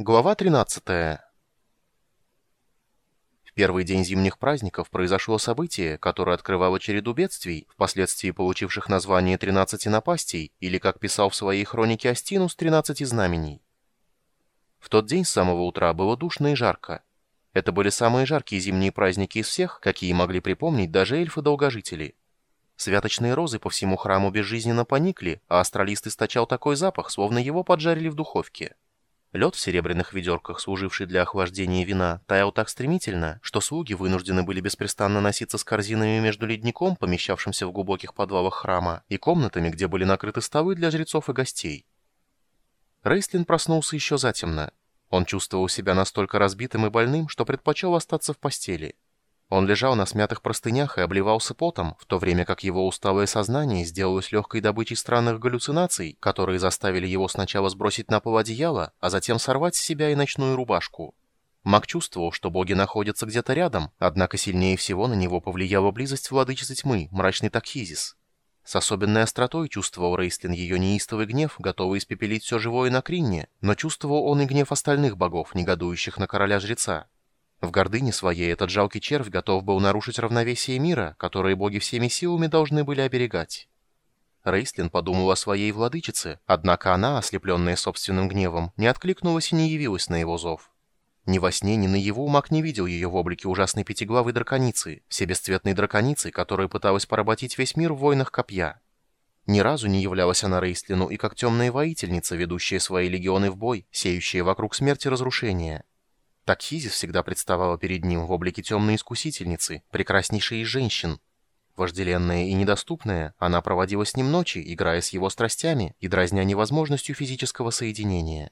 Глава 13. В первый день зимних праздников произошло событие, которое открывало череду бедствий, впоследствии получивших название «тринадцати напастей» или, как писал в своей хронике Астинус, «тринадцати знамений». В тот день с самого утра было душно и жарко. Это были самые жаркие зимние праздники из всех, какие могли припомнить даже эльфы-долгожители. Святочные розы по всему храму безжизненно поникли, а астралист источал такой запах, словно его поджарили в духовке. Лед в серебряных ведерках, служивший для охлаждения вина, таял так стремительно, что слуги вынуждены были беспрестанно носиться с корзинами между ледником, помещавшимся в глубоких подвалах храма, и комнатами, где были накрыты столы для жрецов и гостей. Рейслин проснулся еще затемно. Он чувствовал себя настолько разбитым и больным, что предпочел остаться в постели. Он лежал на смятых простынях и обливался потом, в то время как его усталое сознание сделалось легкой добычей странных галлюцинаций, которые заставили его сначала сбросить на пол одеяло, а затем сорвать с себя и ночную рубашку. Маг чувствовал, что боги находятся где-то рядом, однако сильнее всего на него повлияла близость владычицы тьмы, мрачный Такхизис. С особенной остротой чувствовал Рейстлин ее неистовый гнев, готовый испепелить все живое на Кринне, но чувствовал он и гнев остальных богов, негодующих на короля-жреца. В гордыне своей этот жалкий червь готов был нарушить равновесие мира, которое боги всеми силами должны были оберегать. Рейслин подумал о своей владычице, однако она, ослепленная собственным гневом, не откликнулась и не явилась на его зов. Ни во сне, ни наяву маг не видел ее в облике ужасной пятиглавой драконицы, всебесцветной драконицы, которая пыталась поработить весь мир в войнах копья. Ни разу не являлась она Рейстлину и как темная воительница, ведущая свои легионы в бой, сеющая вокруг смерти разрушения. Так Хизис всегда представала перед ним в облике темной искусительницы, прекраснейшей из женщин. Вожделенная и недоступная, она проводила с ним ночи, играя с его страстями и дразня невозможностью физического соединения.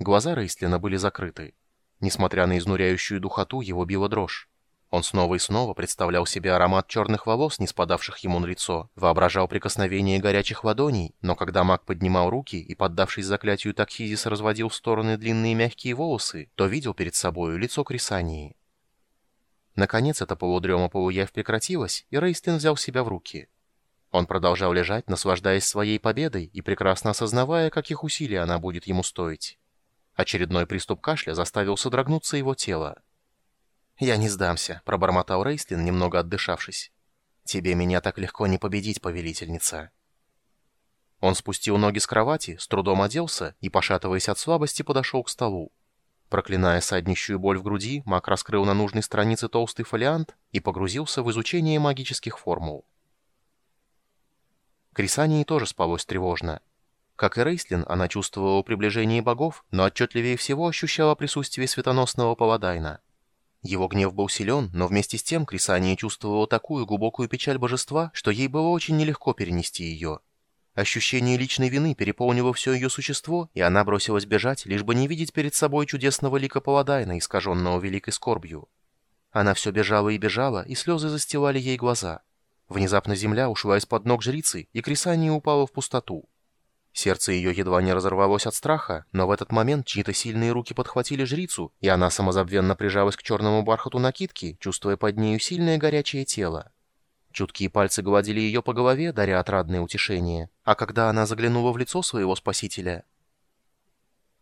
Глаза Рейстлина были закрыты. Несмотря на изнуряющую духоту, его била дрожь. Он снова и снова представлял себе аромат черных волос, не спадавших ему на лицо, воображал прикосновение горячих ладоней, но когда маг поднимал руки и, поддавшись заклятию Такхизис, разводил в стороны длинные мягкие волосы, то видел перед собою лицо Крисании. Наконец эта полудрема-полуявь прекратилась, и Рейстлин взял себя в руки. Он продолжал лежать, наслаждаясь своей победой и прекрасно осознавая, каких усилий она будет ему стоить. Очередной приступ кашля заставил содрогнуться его тело. «Я не сдамся», — пробормотал Рейслин, немного отдышавшись. «Тебе меня так легко не победить, повелительница». Он спустил ноги с кровати, с трудом оделся и, пошатываясь от слабости, подошел к столу. Проклиная саднищую боль в груди, маг раскрыл на нужной странице толстый фолиант и погрузился в изучение магических формул. Крисании тоже спалось тревожно. Как и Рейслин, она чувствовала приближение богов, но отчетливее всего ощущала присутствие светоносного паладайна. Его гнев был силен, но вместе с тем Крисания чувствовала такую глубокую печаль божества, что ей было очень нелегко перенести ее. Ощущение личной вины переполнило все ее существо, и она бросилась бежать, лишь бы не видеть перед собой чудесного лика Паладайна, искаженного великой скорбью. Она все бежала и бежала, и слезы застилали ей глаза. Внезапно земля ушла из-под ног жрицы, и Крисания упала в пустоту. Сердце ее едва не разорвалось от страха, но в этот момент чьи-то сильные руки подхватили жрицу, и она самозабвенно прижалась к черному бархату накидки, чувствуя под нею сильное горячее тело. Чуткие пальцы гладили ее по голове, даря отрадное утешение, а когда она заглянула в лицо своего спасителя...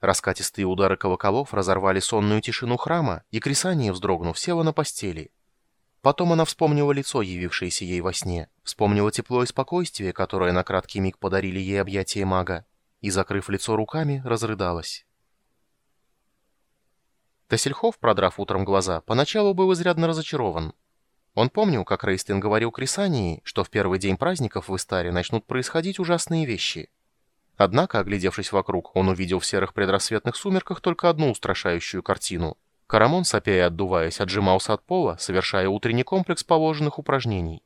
Раскатистые удары колоколов разорвали сонную тишину храма, и Крисания, вздрогнув, села на постели. Потом она вспомнила лицо, явившееся ей во сне, вспомнила тепло и спокойствие, которое на краткий миг подарили ей объятия мага, и, закрыв лицо руками, разрыдалась. Тесельхов, продрав утром глаза, поначалу был изрядно разочарован. Он помнил, как Рейстлин говорил Крисании, что в первый день праздников в Истаре начнут происходить ужасные вещи. Однако, оглядевшись вокруг, он увидел в серых предрассветных сумерках только одну устрашающую картину — Карамон, сопя и отдуваясь, отжимался от пола, совершая утренний комплекс положенных упражнений.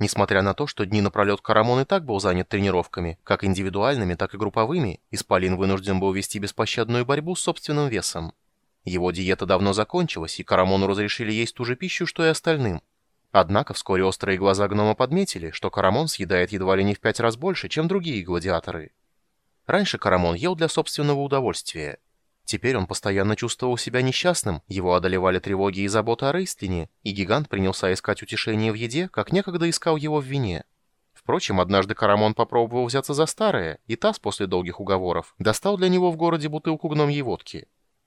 Несмотря на то, что дни напролет Карамон и так был занят тренировками, как индивидуальными, так и групповыми, Исполин вынужден был вести беспощадную борьбу с собственным весом. Его диета давно закончилась, и Карамону разрешили есть ту же пищу, что и остальным. Однако вскоре острые глаза гнома подметили, что Карамон съедает едва ли не в пять раз больше, чем другие гладиаторы. Раньше Карамон ел для собственного удовольствия. Теперь он постоянно чувствовал себя несчастным, его одолевали тревоги и забота о Рейстлине, и гигант принялся искать утешение в еде, как некогда искал его в вине. Впрочем, однажды Карамон попробовал взяться за старое, и Тасс после долгих уговоров достал для него в городе бутылку гномьей водки.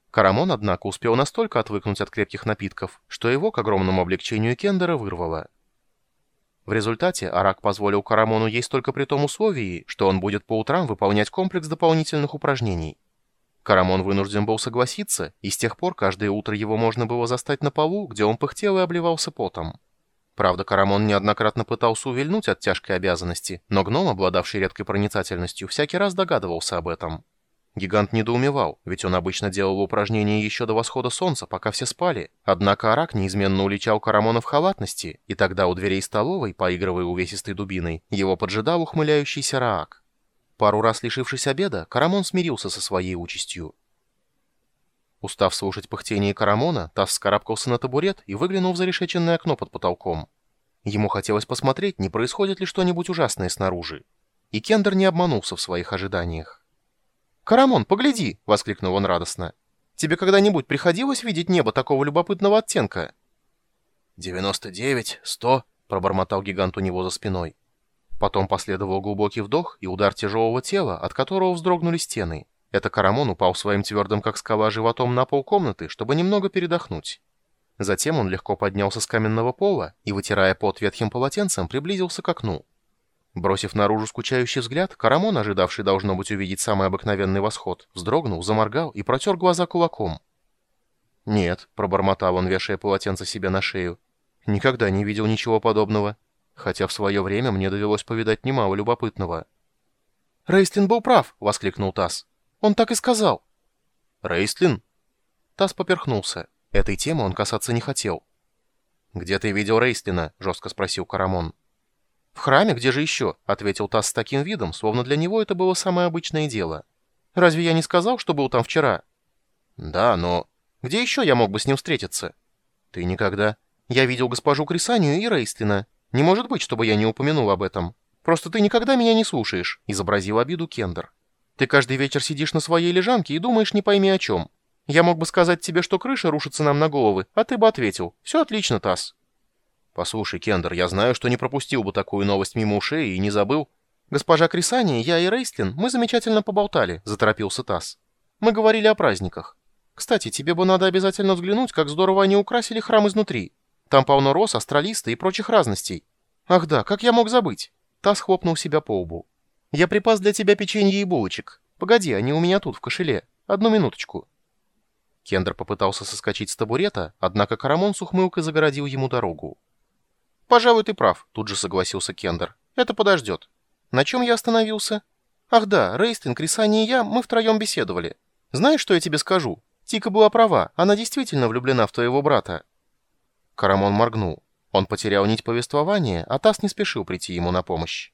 Карамон, однако, успел настолько отвыкнуть от крепких напитков, что его, к огромному облегчению Кендера, вырвало. В результате Арак позволил Карамону есть только при том условии, что он будет по утрам выполнять комплекс дополнительных упражнений. Карамон вынужден был согласиться, и с тех пор каждое утро его можно было застать на полу, где он пыхтел и обливался потом. Правда, Карамон неоднократно пытался увильнуть от тяжкой обязанности, но гном, обладавший редкой проницательностью, всякий раз догадывался об этом. Гигант недоумевал, ведь он обычно делал упражнения еще до восхода солнца, пока все спали. Однако Арак неизменно уличал Карамона в халатности, и тогда у дверей столовой, поигрывая увесистой дубиной, его поджидал ухмыляющийся Раак. Пару раз лишившись обеда, Карамон смирился со своей участью. Устав слушать пыхтение Карамона, Тасс скарабкался на табурет и выглянул в зарешеченное окно под потолком. Ему хотелось посмотреть, не происходит ли что-нибудь ужасное снаружи. И Кендер не обманулся в своих ожиданиях. «Карамон, погляди!» — воскликнул он радостно. «Тебе когда-нибудь приходилось видеть небо такого любопытного оттенка?» «Девяносто девять, сто», — пробормотал гигант у него за спиной. Потом последовал глубокий вдох и удар тяжелого тела, от которого вздрогнули стены. Это Карамон упал своим твердым, как скала, животом на пол комнаты, чтобы немного передохнуть. Затем он легко поднялся с каменного пола и, вытирая пот ветхим полотенцем, приблизился к окну. Бросив наружу скучающий взгляд, Карамон, ожидавший должно быть увидеть самый обыкновенный восход, вздрогнул, заморгал и протер глаза кулаком. «Нет», — пробормотал он, вешая полотенце себе на шею, — «никогда не видел ничего подобного» хотя в свое время мне довелось повидать немало любопытного. «Рейстлин был прав!» — воскликнул Тасс. «Он так и сказал!» «Рейстлин?» Тасс поперхнулся. Этой темы он касаться не хотел. «Где ты видел Рейстлина?» — жестко спросил Карамон. «В храме, где же еще?» — ответил Тасс с таким видом, словно для него это было самое обычное дело. «Разве я не сказал, что был там вчера?» «Да, но...» «Где еще я мог бы с ним встретиться?» «Ты никогда...» «Я видел госпожу Крисанию и Рейстлина. «Не может быть, чтобы я не упомянул об этом. Просто ты никогда меня не слушаешь», — изобразил обиду Кендер. «Ты каждый вечер сидишь на своей лежанке и думаешь не пойми о чем. Я мог бы сказать тебе, что крыша рушится нам на головы, а ты бы ответил. Все отлично, Тасс». «Послушай, Кендер, я знаю, что не пропустил бы такую новость мимо ушей и не забыл». «Госпожа Крисани, я и Рейстлин, мы замечательно поболтали», — заторопился Тасс. «Мы говорили о праздниках. Кстати, тебе бы надо обязательно взглянуть, как здорово они украсили храм изнутри. Там полно роз, астралиста и прочих разностей. Ах да, как я мог забыть? Тасс хлопнул себя по лбу. Я припас для тебя печенье и булочек. Погоди, они у меня тут, в кошеле. Одну минуточку. Кендер попытался соскочить с табурета, однако Карамон с ухмылкой загородил ему дорогу. «Пожалуй, ты прав», — тут же согласился Кендер. «Это подождет. На чем я остановился? Ах да, Рейстлин, Крисани и я, мы втроем беседовали. Знаешь, что я тебе скажу? Тика была права, она действительно влюблена в твоего брата. Карамон моргнул. Он потерял нить повествования, а Тасс не спешил прийти ему на помощь.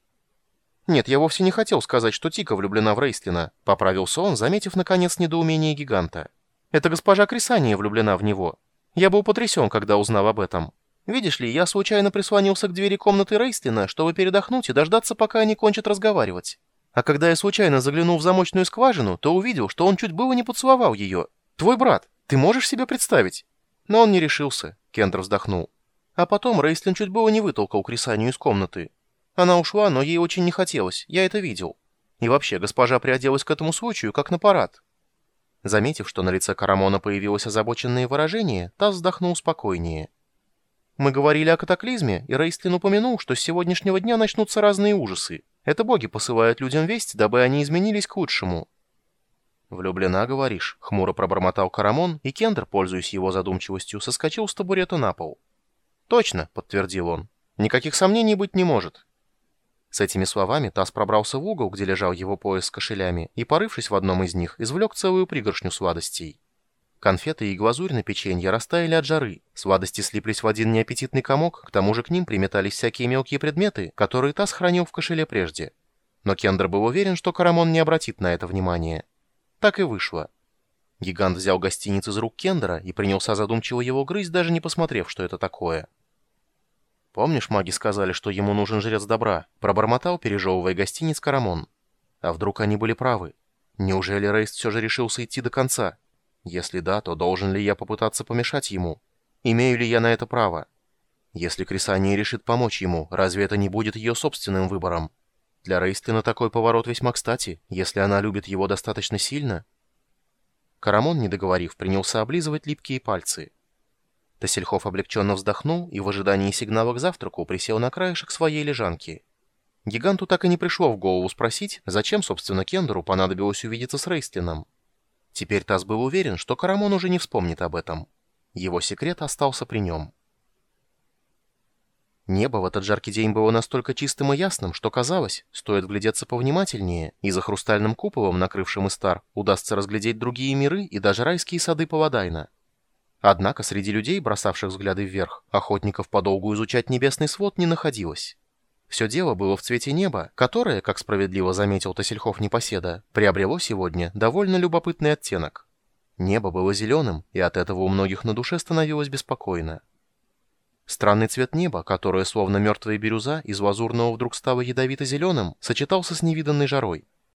«Нет, я вовсе не хотел сказать, что Тика влюблена в Рейстлина», — поправился он, заметив, наконец, недоумение гиганта. «Это госпожа Крисания влюблена в него. Я был потрясен, когда узнал об этом. Видишь ли, я случайно прислонился к двери комнаты Рейстлина, чтобы передохнуть и дождаться, пока они кончат разговаривать. А когда я случайно заглянул в замочную скважину, то увидел, что он чуть было не поцеловал ее. Твой брат, ты можешь себе представить?» Но он не решился. Кендер вздохнул. А потом Рейстлин чуть было не вытолкал Крисанию из комнаты. Она ушла, но ей очень не хотелось, я это видел. И вообще, госпожа приоделась к этому случаю, как на парад. Заметив, что на лице Карамона появилось озабоченное выражение, Тасс вздохнул спокойнее. Мы говорили о катаклизме, и Рейстлин упомянул, что с сегодняшнего дня начнутся разные ужасы. Это боги посылают людям весть, дабы они изменились к лучшему. «Влюблена, говоришь?» — хмуро пробормотал Карамон, и Кендер, пользуясь его задумчивостью, соскочил с табурета на пол. «Точно», — подтвердил он. «Никаких сомнений быть не может». С этими словами Тасс пробрался в угол, где лежал его пояс с кошелями, и, порывшись в одном из них, извлек целую пригоршню сладостей. Конфеты и глазурь на печенье растаяли от жары, сладости слиплись в один неаппетитный комок, к тому же к ним приметались всякие мелкие предметы, которые Тасс хранил в кошеле прежде. Но Кендер был уверен, что Карамон не обратит на это внимания. Так и вышло. Гигант взял гостиницу из рук Кендера и принялся задумчиво его грызть, даже не посмотрев, что это такое. «Помнишь, маги сказали, что ему нужен жрец добра?» — пробормотал, пережевывая гостиниц Карамон. А вдруг они были правы? Неужели Рейст все же решился идти до конца? Если да, то должен ли я попытаться помешать ему? Имею ли я на это право? Если Крисания решит помочь ему, разве это не будет ее собственным выбором? Для Рейстлина такой поворот весьма кстати, если она любит его достаточно сильно. Карамон, не договорив, принялся облизывать липкие пальцы. Тасельхов облегченно вздохнул и в ожидании сигнала к завтраку присел на краешек своей лежанки. Гиганту так и не пришло в голову спросить, зачем, собственно, Кендеру понадобилось увидеться с Рейстлином. Теперь Тасс был уверен, что Карамон уже не вспомнит об этом. Его секрет остался при нем. Небо в этот жаркий день было настолько чистым и ясным, что казалось, стоит вглядеться повнимательнее, и за хрустальным куполом, накрывшим Истар, удастся разглядеть другие миры и даже райские сады Паладайна. Однако среди людей, бросавших взгляды вверх, охотников подолгу изучать небесный свод не находилось. Все дело было в цвете неба, которое, как справедливо заметил Тасельхов Непоседа, приобрело сегодня довольно любопытный оттенок. Небо было зеленым, и от этого у многих на душе становилось беспокойно. Странный цвет неба, которое, словно мертвая бирюза, из лазурного вдруг стало ядовито-зеленым, сочетался с невиданной жарой.